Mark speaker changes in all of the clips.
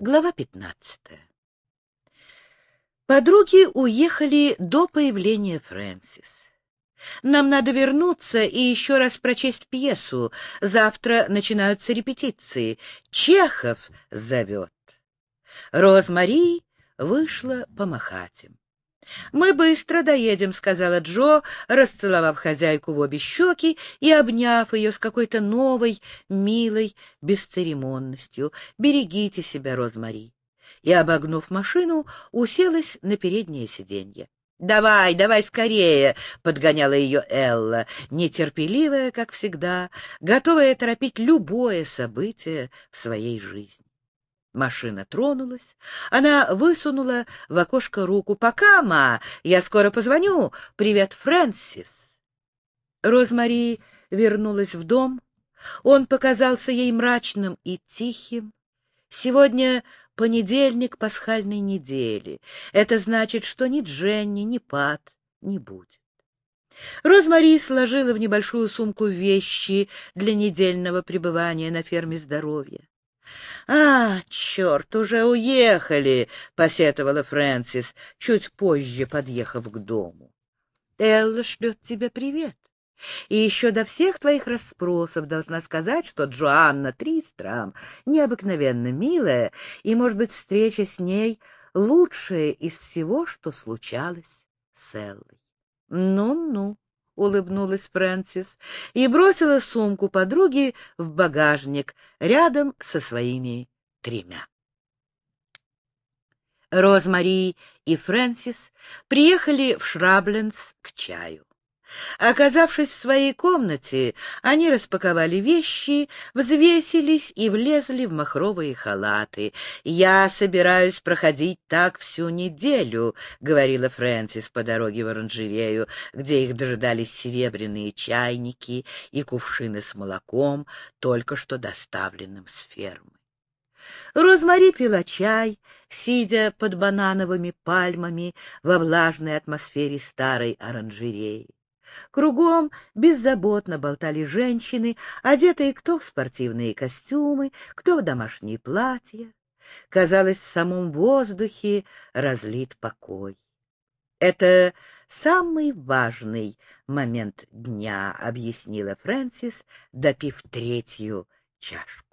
Speaker 1: Глава пятнадцатая. Подруги уехали до появления Фрэнсис. Нам надо вернуться и еще раз прочесть пьесу. Завтра начинаются репетиции. Чехов зовет. Розмари вышла помахать им. «Мы быстро доедем», — сказала Джо, расцеловав хозяйку в обе щеки и обняв ее с какой-то новой, милой бесцеремонностью. «Берегите себя, Розмари». И, обогнув машину, уселась на переднее сиденье. «Давай, давай скорее!» — подгоняла ее Элла, нетерпеливая, как всегда, готовая торопить любое событие в своей жизни. Машина тронулась. Она высунула в окошко руку. «Пока, ма! Я скоро позвоню! Привет, Фрэнсис!» Розмари вернулась в дом. Он показался ей мрачным и тихим. Сегодня понедельник пасхальной недели. Это значит, что ни Дженни, ни Пат не будет. Розмари сложила в небольшую сумку вещи для недельного пребывания на ферме здоровья. «А, черт, уже уехали!» — посетовала Фрэнсис, чуть позже подъехав к дому. «Элла шлет тебе привет. И еще до всех твоих расспросов должна сказать, что Джоанна Тристрам необыкновенно милая, и, может быть, встреча с ней лучшая из всего, что случалось с Эллой. Ну-ну, улыбнулась Фрэнсис и бросила сумку подруги в багажник рядом со своими тремя. Розмари и Фрэнсис приехали в Шрабленс к чаю. Оказавшись в своей комнате, они распаковали вещи, взвесились и влезли в махровые халаты. «Я собираюсь проходить так всю неделю», — говорила Фрэнсис по дороге в оранжерею, где их дожидались серебряные чайники и кувшины с молоком, только что доставленным с фермы. Розмари пила чай, сидя под банановыми пальмами во влажной атмосфере старой оранжереи. Кругом беззаботно болтали женщины, одетые кто в спортивные костюмы, кто в домашние платья. Казалось, в самом воздухе разлит покой. Это самый важный момент дня, объяснила Фрэнсис, допив третью чашку.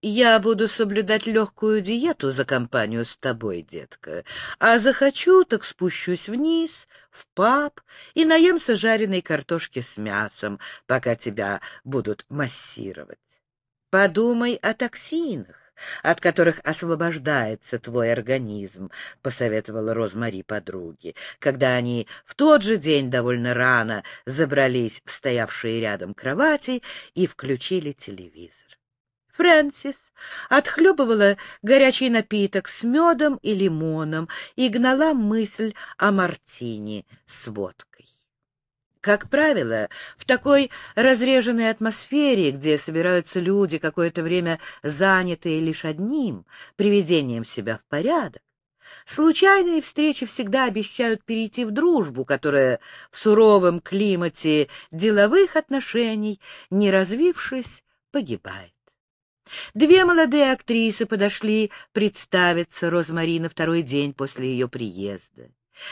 Speaker 1: Я буду соблюдать легкую диету за компанию с тобой, детка. А захочу, так спущусь вниз, в паб, и наемся жареной картошки с мясом, пока тебя будут массировать. Подумай о токсинах от которых освобождается твой организм, — посоветовала Розмари подруге, когда они в тот же день довольно рано забрались в стоявшие рядом кровати и включили телевизор. Фрэнсис отхлебывала горячий напиток с медом и лимоном и гнала мысль о мартине с водкой. Как правило, в такой разреженной атмосфере, где собираются люди, какое-то время занятые лишь одним, приведением себя в порядок, Случайные встречи всегда обещают перейти в дружбу, которая в суровом климате деловых отношений, не развившись, погибает. Две молодые актрисы подошли представиться Розмари на второй день после ее приезда.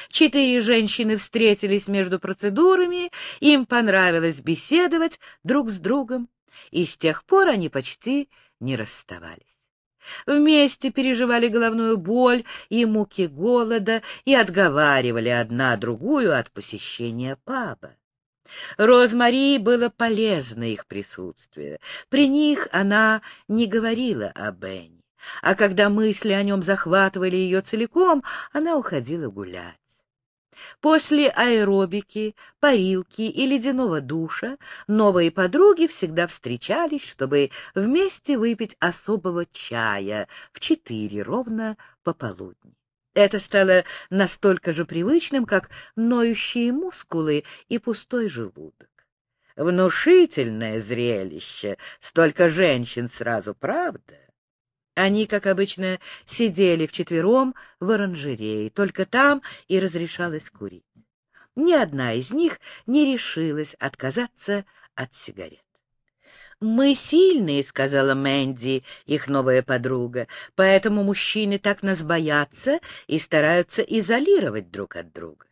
Speaker 1: Четыре женщины встретились между процедурами, им понравилось беседовать друг с другом, и с тех пор они почти не расставались. Вместе переживали головную боль и муки голода и отговаривали одна другую от посещения паба. Розмари было полезно их присутствие. При них она не говорила о Бенни, а когда мысли о нем захватывали ее целиком, она уходила гулять. После аэробики, парилки и ледяного душа новые подруги всегда встречались, чтобы вместе выпить особого чая в четыре ровно пополудни. Это стало настолько же привычным, как ноющие мускулы и пустой желудок. Внушительное зрелище, столько женщин сразу, правда? Они, как обычно, сидели вчетвером в оранжерее, только там и разрешалось курить. Ни одна из них не решилась отказаться от сигарет. «Мы сильные», — сказала Мэнди, их новая подруга, «поэтому мужчины так нас боятся и стараются изолировать друг от друга».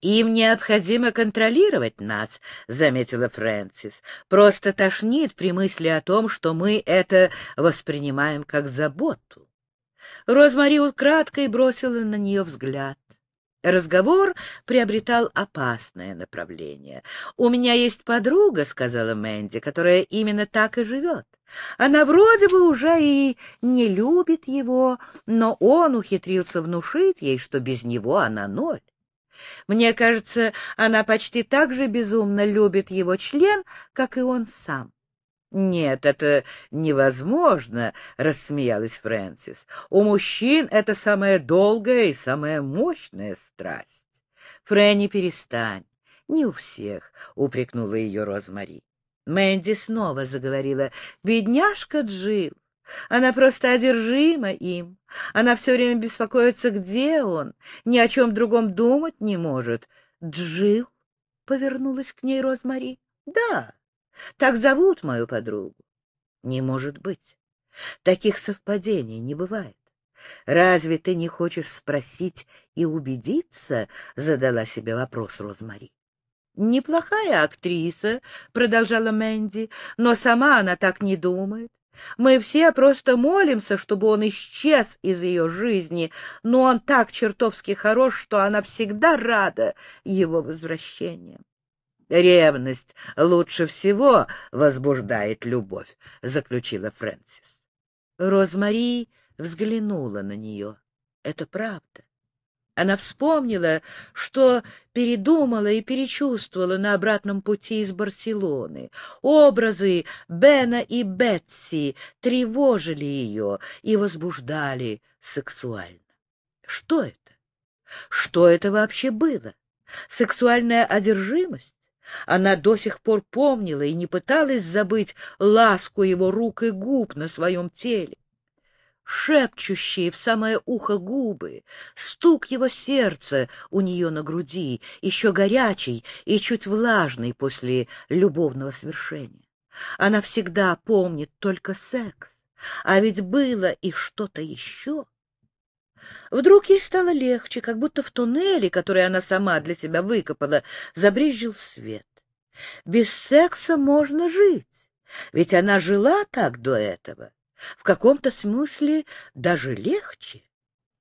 Speaker 1: «Им необходимо контролировать нас», — заметила Фрэнсис. «Просто тошнит при мысли о том, что мы это воспринимаем как заботу». Розмари украдкой бросила на нее взгляд. Разговор приобретал опасное направление. «У меня есть подруга», — сказала Мэнди, — «которая именно так и живет. Она вроде бы уже и не любит его, но он ухитрился внушить ей, что без него она ноль. Мне кажется, она почти так же безумно любит его член, как и он сам. «Нет, это невозможно», — рассмеялась Фрэнсис. «У мужчин это самая долгая и самая мощная страсть». «Фрэнни, перестань. Не у всех», — упрекнула ее Розмари. Мэнди снова заговорила. «Бедняжка Джил. Она просто одержима им. Она все время беспокоится, где он, ни о чем другом думать не может. Джил? повернулась к ней Розмари. Да, так зовут мою подругу. Не может быть. Таких совпадений не бывает. Разве ты не хочешь спросить и убедиться? Задала себе вопрос Розмари. Неплохая актриса, продолжала Мэнди, но сама она так не думает. Мы все просто молимся, чтобы он исчез из ее жизни, но он так чертовски хорош, что она всегда рада его возвращению. «Ревность лучше всего возбуждает любовь», — заключила Фрэнсис. Розмари взглянула на нее. «Это правда. Она вспомнила, что передумала и перечувствовала на обратном пути из Барселоны. Образы Бена и Бетси тревожили ее и возбуждали сексуально. Что это? Что это вообще было? Сексуальная одержимость? Она до сих пор помнила и не пыталась забыть ласку его рук и губ на своем теле шепчущие в самое ухо губы, стук его сердца у нее на груди, еще горячий и чуть влажный после любовного свершения. Она всегда помнит только секс, а ведь было и что-то еще. Вдруг ей стало легче, как будто в туннеле, который она сама для себя выкопала, забрезжил свет. Без секса можно жить, ведь она жила так до этого в каком-то смысле даже легче.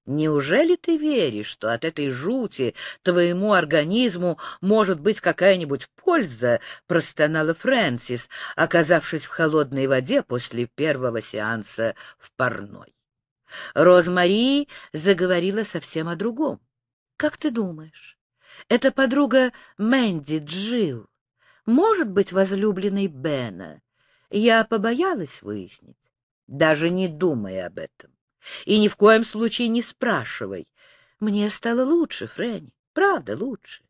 Speaker 1: Неужели ты веришь, что от этой жути твоему организму может быть какая-нибудь польза? — простонала Фрэнсис, оказавшись в холодной воде после первого сеанса в парной. Розмари заговорила совсем о другом. — Как ты думаешь, эта подруга Мэнди Джилл может быть возлюбленной Бена? Я побоялась выяснить. Даже не думай об этом. И ни в коем случае не спрашивай. Мне стало лучше, Фрэнни, правда лучше.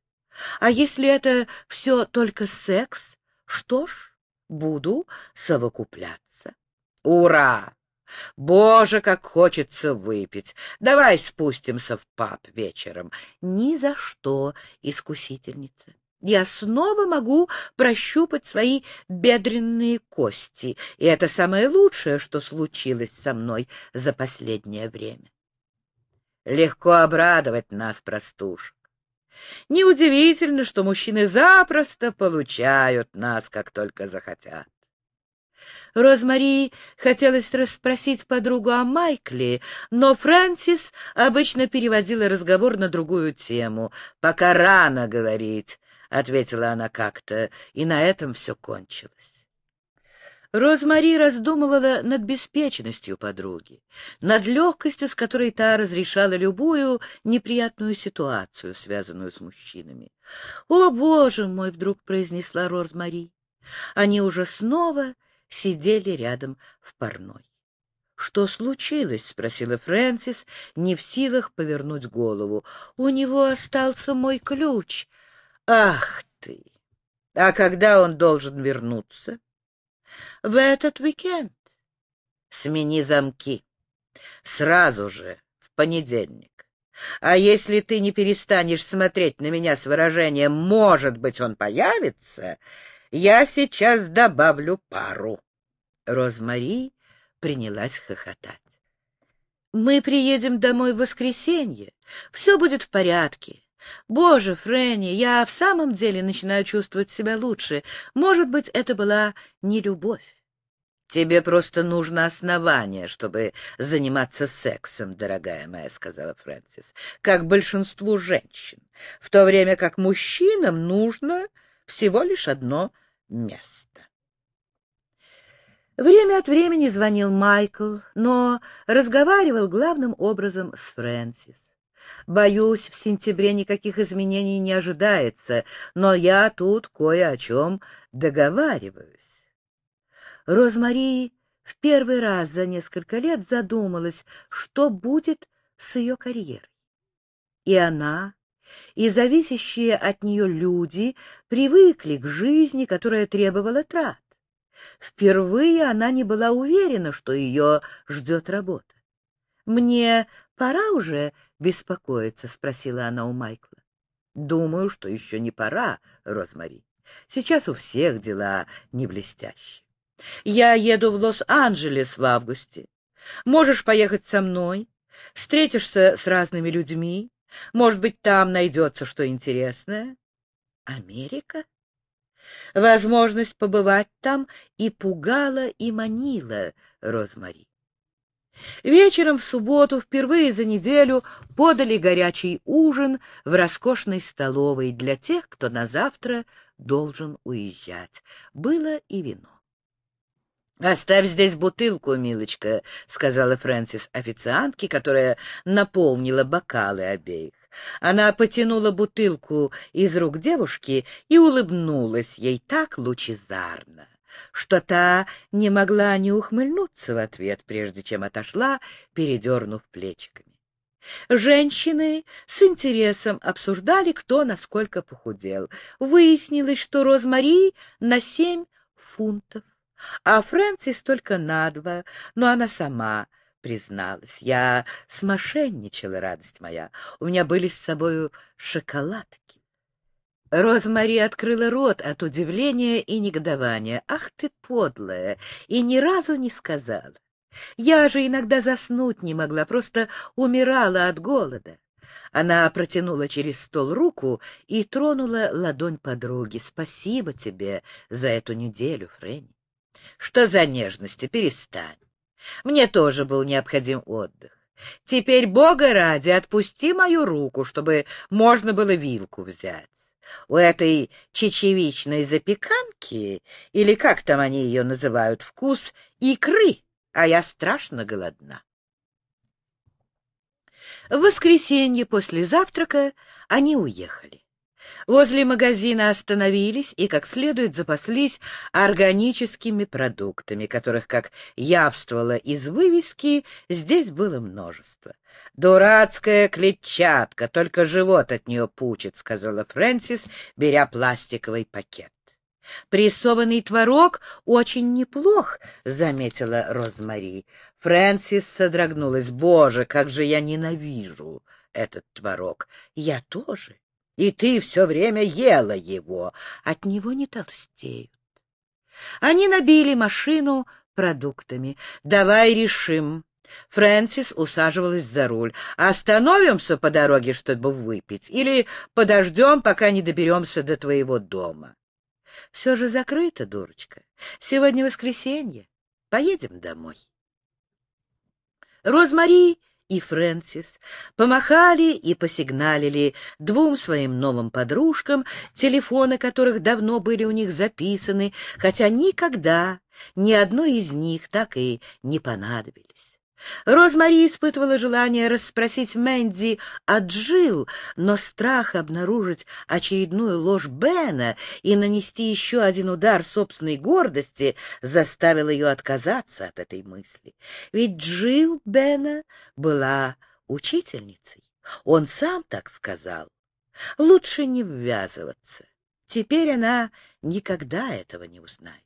Speaker 1: А если это все только секс, что ж, буду совокупляться. Ура! Боже, как хочется выпить! Давай спустимся в паб вечером. Ни за что, искусительница я снова могу прощупать свои бедренные кости, и это самое лучшее, что случилось со мной за последнее время. Легко обрадовать нас, простушек. Неудивительно, что мужчины запросто получают нас, как только захотят. Розмари хотелось расспросить подругу о Майкле, но Фрэнсис обычно переводила разговор на другую тему. «Пока рано говорить», — ответила она как-то, и на этом все кончилось. Розмари раздумывала над беспечностью подруги, над легкостью, с которой та разрешала любую неприятную ситуацию, связанную с мужчинами. «О, Боже мой!» — вдруг произнесла Розмари. Они уже снова сидели рядом в парной. «Что случилось?» — спросила Фрэнсис, не в силах повернуть голову. «У него остался мой ключ», Ах ты! А когда он должен вернуться? В этот уикенд. Смени замки. Сразу же, в понедельник. А если ты не перестанешь смотреть на меня с выражением «может быть, он появится», Я сейчас добавлю пару. Розмари принялась хохотать. Мы приедем домой в воскресенье. Все будет в порядке. Боже, Фрэнни, я в самом деле начинаю чувствовать себя лучше. Может быть, это была не любовь. Тебе просто нужно основание, чтобы заниматься сексом, дорогая моя, — сказала Фрэнсис, — как большинству женщин, в то время как мужчинам нужно всего лишь одно место. Время от времени звонил Майкл, но разговаривал главным образом с Фрэнсис. Боюсь, в сентябре никаких изменений не ожидается, но я тут кое о чем договариваюсь. Розмари в первый раз за несколько лет задумалась, что будет с ее карьерой. И она, и зависящие от нее люди привыкли к жизни, которая требовала трат. Впервые она не была уверена, что ее ждет работа. «Мне пора уже беспокоиться?» — спросила она у Майкла. «Думаю, что еще не пора, Розмари. Сейчас у всех дела не блестящие. Я еду в Лос-Анджелес в августе. Можешь поехать со мной, встретишься с разными людьми. Может быть, там найдется что интересное. Америка? Возможность побывать там и пугала, и манила Розмари. Вечером в субботу впервые за неделю подали горячий ужин в роскошной столовой для тех, кто на завтра должен уезжать. Было и вино. «Оставь здесь бутылку, милочка», — сказала Фрэнсис официантке, которая наполнила бокалы обеих. Она потянула бутылку из рук девушки и улыбнулась ей так лучезарно, что та не могла не ухмыльнуться в ответ, прежде чем отошла, передернув плечиками. Женщины с интересом обсуждали, кто насколько похудел. Выяснилось, что Розмари на семь фунтов а Фрэнсис только на два, но она сама призналась. Я смошенничала, радость моя. У меня были с собою шоколадки. Розмари открыла рот от удивления и негодования. «Ах ты подлая!» И ни разу не сказала. Я же иногда заснуть не могла, просто умирала от голода. Она протянула через стол руку и тронула ладонь подруги. «Спасибо тебе за эту неделю, Фрэнни. Что за нежности? Перестань. Мне тоже был необходим отдых. Теперь, Бога ради, отпусти мою руку, чтобы можно было вилку взять. У этой чечевичной запеканки, или как там они ее называют, вкус икры, а я страшно голодна. В воскресенье после завтрака они уехали. Возле магазина остановились и как следует запаслись органическими продуктами, которых, как явствовало из вывески, здесь было множество. «Дурацкая клетчатка, только живот от нее пучит», — сказала Фрэнсис, беря пластиковый пакет. «Прессованный творог очень неплох», — заметила Розмари. Фрэнсис содрогнулась. «Боже, как же я ненавижу этот творог!» «Я тоже и ты все время ела его. От него не толстеют. Они набили машину продуктами. «Давай решим». Фрэнсис усаживалась за руль. «Остановимся по дороге, чтобы выпить, или подождем, пока не доберемся до твоего дома?» «Все же закрыто, дурочка. Сегодня воскресенье. Поедем домой». Розмари и Фрэнсис помахали и посигналили двум своим новым подружкам, телефоны которых давно были у них записаны, хотя никогда ни одной из них так и не понадобились. Розмари испытывала желание расспросить Мэнди о Джилл, но страх обнаружить очередную ложь Бена и нанести еще один удар собственной гордости заставил ее отказаться от этой мысли. Ведь Джилл Бена была учительницей. Он сам так сказал. Лучше не ввязываться. Теперь она никогда этого не узнает.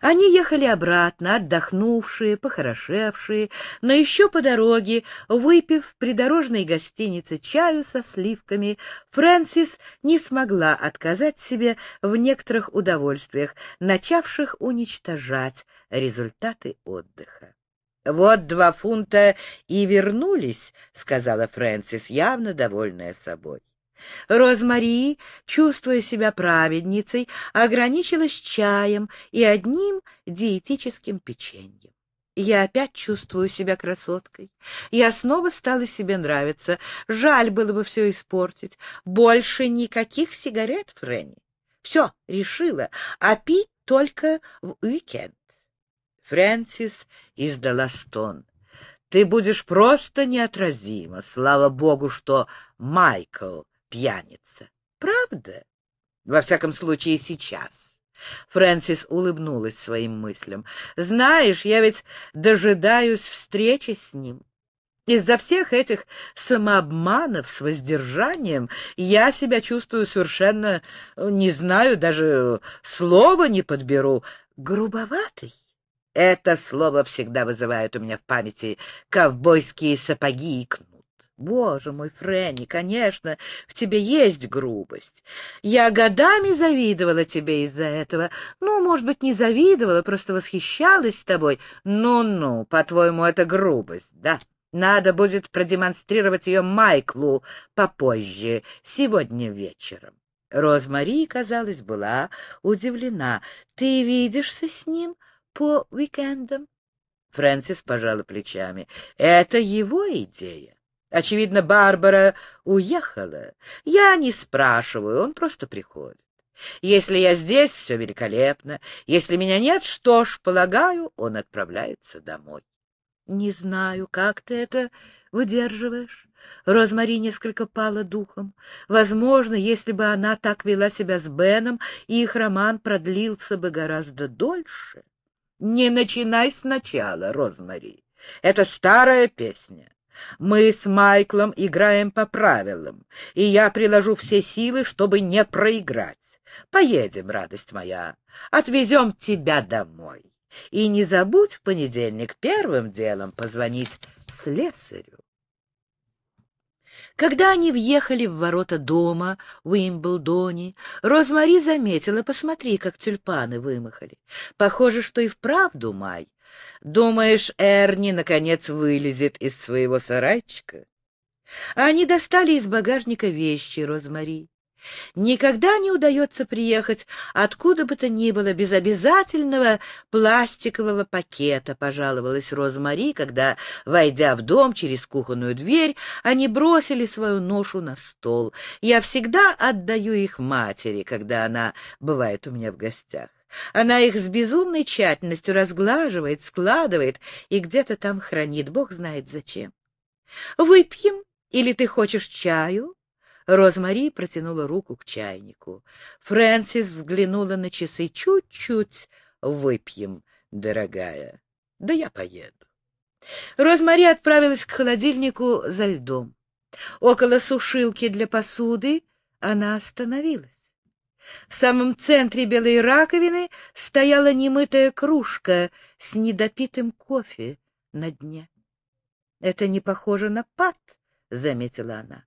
Speaker 1: Они ехали обратно, отдохнувшие, похорошевшие, но еще по дороге, выпив в придорожной гостинице чаю со сливками, Фрэнсис не смогла отказать себе в некоторых удовольствиях, начавших уничтожать результаты отдыха. «Вот два фунта и вернулись», — сказала Фрэнсис, явно довольная собой. Розмари, чувствуя себя праведницей, ограничилась чаем и одним диетическим печеньем. Я опять чувствую себя красоткой. Я снова стала себе нравиться. Жаль было бы все испортить. Больше никаких сигарет, Фрэнни. Все, решила. А пить только в уикенд. Фрэнсис издала стон. Ты будешь просто неотразима. Слава богу, что Майкл пьяница. Правда? Во всяком случае, сейчас. Фрэнсис улыбнулась своим мыслям. «Знаешь, я ведь дожидаюсь встречи с ним. Из-за всех этих самообманов с воздержанием я себя чувствую совершенно, не знаю, даже слова не подберу, грубоватый. Это слово всегда вызывает у меня в памяти ковбойские сапоги и кнут. Боже мой, Фрэнни, конечно, в тебе есть грубость. Я годами завидовала тебе из-за этого. Ну, может быть, не завидовала, просто восхищалась тобой. Ну-ну, по-твоему, это грубость, да? Надо будет продемонстрировать ее Майклу попозже, сегодня вечером. Розмари, казалось, была удивлена. Ты видишься с ним по уикендам? Фрэнсис пожала плечами. Это его идея. Очевидно, Барбара уехала. Я не спрашиваю, он просто приходит. Если я здесь, все великолепно. Если меня нет, что ж, полагаю, он отправляется домой. Не знаю, как ты это выдерживаешь. Розмари несколько пала духом. Возможно, если бы она так вела себя с Беном, их роман продлился бы гораздо дольше. Не начинай сначала, Розмари. Это старая песня. Мы с Майклом играем по правилам, и я приложу все силы, чтобы не проиграть. Поедем, радость моя, отвезем тебя домой. И не забудь в понедельник первым делом позвонить слесарю. Когда они въехали в ворота дома в Уимблдоне, Розмари заметила, посмотри, как тюльпаны вымахали. Похоже, что и вправду май. Думаешь, Эрни наконец вылезет из своего сарайчика? Они достали из багажника вещи Розмари. Никогда не удается приехать откуда бы то ни было без обязательного пластикового пакета, пожаловалась Розмари, когда, войдя в дом через кухонную дверь, они бросили свою ношу на стол. Я всегда отдаю их матери, когда она бывает у меня в гостях. Она их с безумной тщательностью разглаживает, складывает и где-то там хранит, бог знает зачем. «Выпьем? Или ты хочешь чаю?» Розмари протянула руку к чайнику. Фрэнсис взглянула на часы. «Чуть-чуть выпьем, дорогая. Да я поеду». Розмари отправилась к холодильнику за льдом. Около сушилки для посуды она остановилась. В самом центре белой раковины стояла немытая кружка с недопитым кофе на дне. — Это не похоже на пад, — заметила она.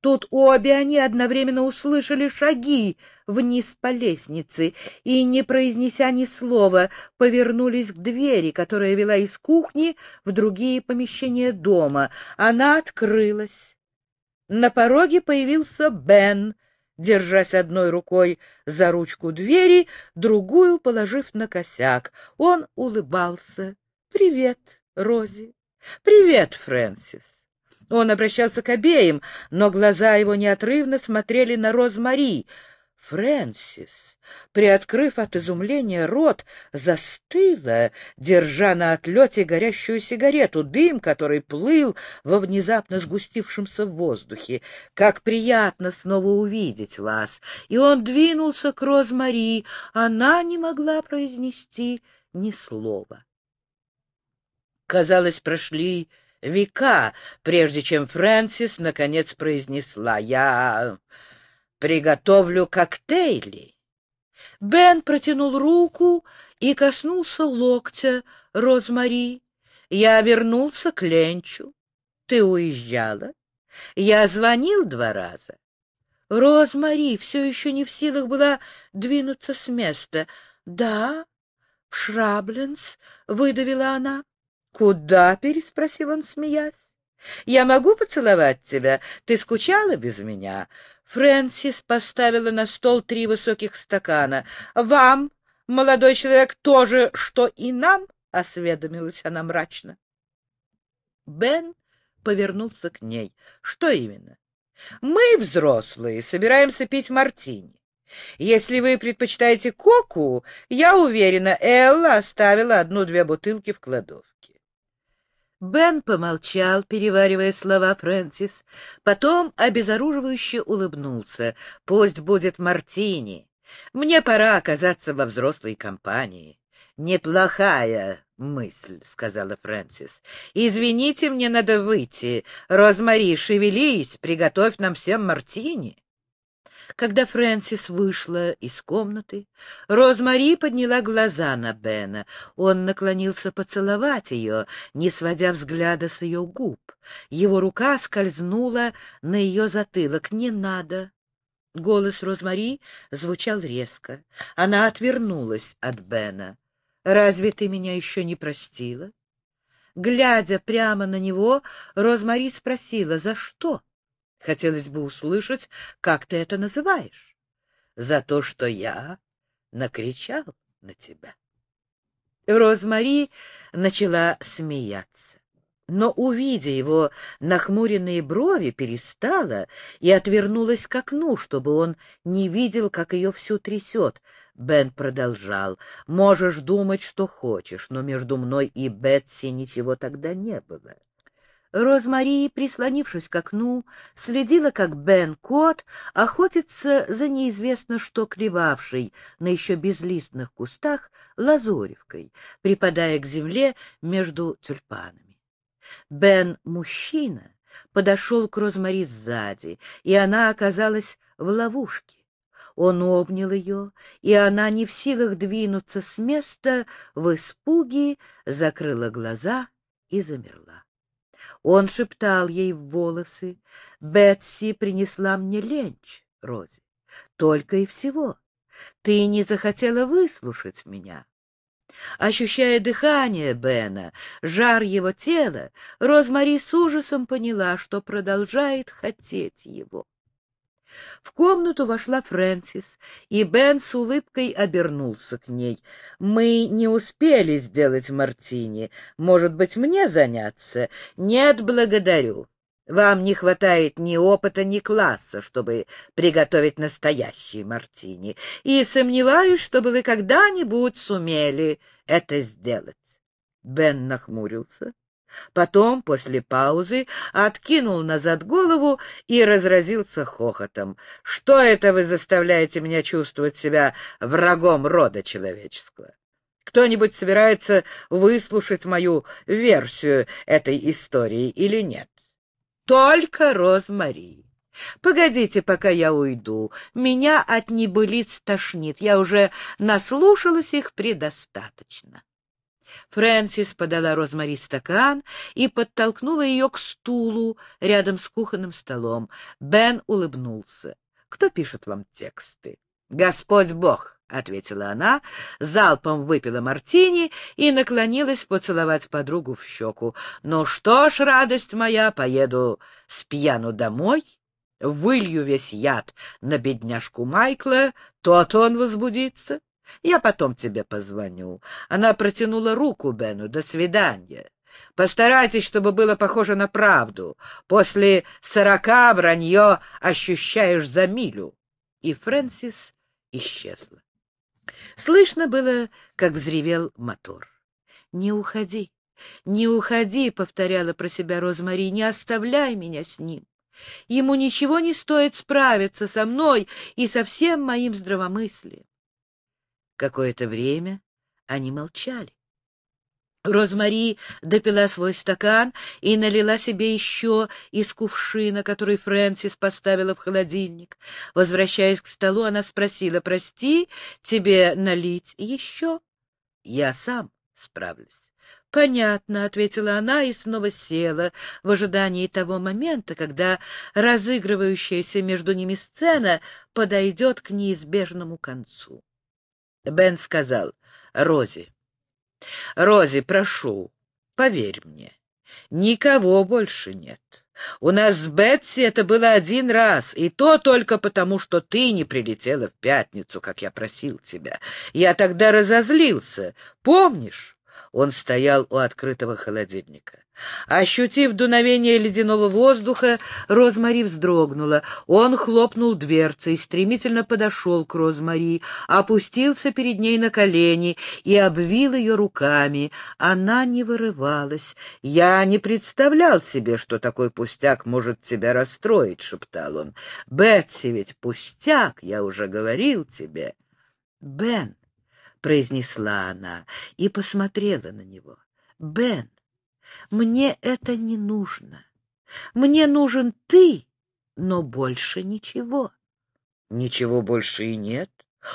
Speaker 1: Тут обе они одновременно услышали шаги вниз по лестнице и, не произнеся ни слова, повернулись к двери, которая вела из кухни в другие помещения дома. Она открылась. На пороге появился Бен держась одной рукой за ручку двери, другую положив на косяк. Он улыбался. «Привет, Рози!» «Привет, Фрэнсис!» Он обращался к обеим, но глаза его неотрывно смотрели на Розмари — Фрэнсис, приоткрыв от изумления рот, застыла, держа на отлете горящую сигарету, дым, который плыл во внезапно сгустившемся воздухе. «Как приятно снова увидеть вас!» И он двинулся к Розмари. Она не могла произнести ни слова. Казалось, прошли века, прежде чем Фрэнсис наконец произнесла «Я...» приготовлю коктейли. Бен протянул руку и коснулся локтя Розмари. Я вернулся к Ленчу. Ты уезжала? Я звонил два раза. Розмари все еще не в силах была двинуться с места. — Да, в Шрабленс, — выдавила она. — Куда? — переспросил он, смеясь. — Я могу поцеловать тебя? Ты скучала без меня? Фрэнсис поставила на стол три высоких стакана. — Вам, молодой человек, тоже, что и нам? — осведомилась она мрачно. Бен повернулся к ней. — Что именно? — Мы, взрослые, собираемся пить мартини. Если вы предпочитаете коку, я уверена, Элла оставила одну-две бутылки в кладовке. Бен помолчал, переваривая слова Фрэнсис, потом обезоруживающе улыбнулся. «Пусть будет мартини. Мне пора оказаться во взрослой компании». «Неплохая мысль», — сказала Фрэнсис. «Извините, мне надо выйти. Розмари, шевелись, приготовь нам всем мартини». Когда Фрэнсис вышла из комнаты, Розмари подняла глаза на Бена. Он наклонился поцеловать ее, не сводя взгляда с ее губ. Его рука скользнула на ее затылок. «Не надо!» Голос Розмари звучал резко. Она отвернулась от Бена. «Разве ты меня еще не простила?» Глядя прямо на него, Розмари спросила, «За что?» Хотелось бы услышать, как ты это называешь. За то, что я накричал на тебя. Розмари начала смеяться, но, увидя его нахмуренные брови, перестала и отвернулась к окну, чтобы он не видел, как ее всю трясет. Бен продолжал. «Можешь думать, что хочешь, но между мной и Бетси ничего тогда не было. Розмари, прислонившись к окну, следила, как Бен Кот охотится за неизвестно что клевавшей на еще безлистных кустах лазоревкой, припадая к земле между тюльпанами. Бен, мужчина, подошел к Розмари сзади, и она оказалась в ловушке. Он обнял ее, и она, не в силах двинуться с места, в испуге закрыла глаза и замерла. Он шептал ей в волосы. «Бетси принесла мне ленч, Рози. Только и всего. Ты не захотела выслушать меня». Ощущая дыхание Бена, жар его тела, Розмари с ужасом поняла, что продолжает хотеть его. В комнату вошла Фрэнсис, и Бен с улыбкой обернулся к ней. «Мы не успели сделать мартини. Может быть, мне заняться?» «Нет, благодарю. Вам не хватает ни опыта, ни класса, чтобы приготовить настоящий мартини, и сомневаюсь, чтобы вы когда-нибудь сумели это сделать». Бен нахмурился Потом, после паузы, откинул назад голову и разразился хохотом. «Что это вы заставляете меня чувствовать себя врагом рода человеческого? Кто-нибудь собирается выслушать мою версию этой истории или нет?» «Только Розмари. Погодите, пока я уйду. Меня от небылиц тошнит. Я уже наслушалась их предостаточно». Фрэнсис подала Розмари стакан и подтолкнула ее к стулу рядом с кухонным столом. Бен улыбнулся. «Кто пишет вам тексты?» «Господь Бог», — ответила она, залпом выпила мартини и наклонилась поцеловать подругу в щеку. «Ну что ж, радость моя, поеду с пьяну домой, вылью весь яд на бедняжку Майкла, тот он возбудится». Я потом тебе позвоню. Она протянула руку Бену. До свидания. Постарайтесь, чтобы было похоже на правду. После сорока вранье ощущаешь за милю. И Фрэнсис исчезла. Слышно было, как взревел мотор. «Не уходи, не уходи», — повторяла про себя Розмари, — «не оставляй меня с ним. Ему ничего не стоит справиться со мной и со всем моим здравомыслием. Какое-то время они молчали. Розмари допила свой стакан и налила себе еще из кувшина, который Фрэнсис поставила в холодильник. Возвращаясь к столу, она спросила, «Прости, тебе налить еще?» Я сам справлюсь. «Понятно», — ответила она и снова села в ожидании того момента, когда разыгрывающаяся между ними сцена подойдет к неизбежному концу. Бен сказал, «Рози, Рози, прошу, поверь мне, никого больше нет. У нас с Бетси это было один раз, и то только потому, что ты не прилетела в пятницу, как я просил тебя. Я тогда разозлился, помнишь?» Он стоял у открытого холодильника. Ощутив дуновение ледяного воздуха, Розмари вздрогнула. Он хлопнул дверцей, стремительно подошел к Розмари, опустился перед ней на колени и обвил ее руками. Она не вырывалась. «Я не представлял себе, что такой пустяк может тебя расстроить», — шептал он. «Бетси ведь пустяк, я уже говорил тебе». «Бен», произнесла она и посмотрела на него. «Бен, мне это не нужно. Мне нужен ты, но больше ничего». «Ничего больше и нет,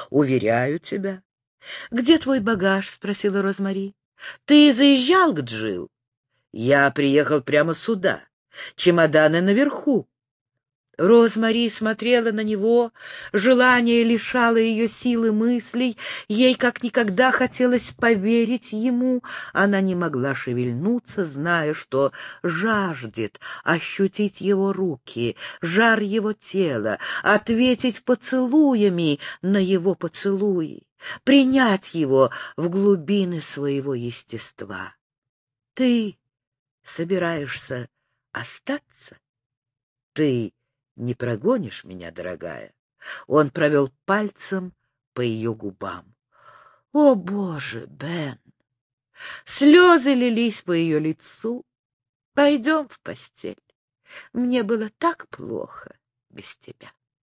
Speaker 1: уверяю тебя». «Где твой багаж?» — спросила Розмари. «Ты заезжал к Джил?» «Я приехал прямо сюда. Чемоданы наверху. Розмари смотрела на него, желание лишало ее силы мыслей, ей как никогда хотелось поверить ему. Она не могла шевельнуться, зная, что жаждет ощутить его руки, жар его тела, ответить поцелуями на его поцелуи, принять его в глубины своего естества. Ты собираешься остаться? Ты не прогонишь меня, дорогая? Он провел пальцем по ее губам. О, Боже, Бен! Слезы лились по ее лицу. Пойдем в постель. Мне было так плохо без тебя.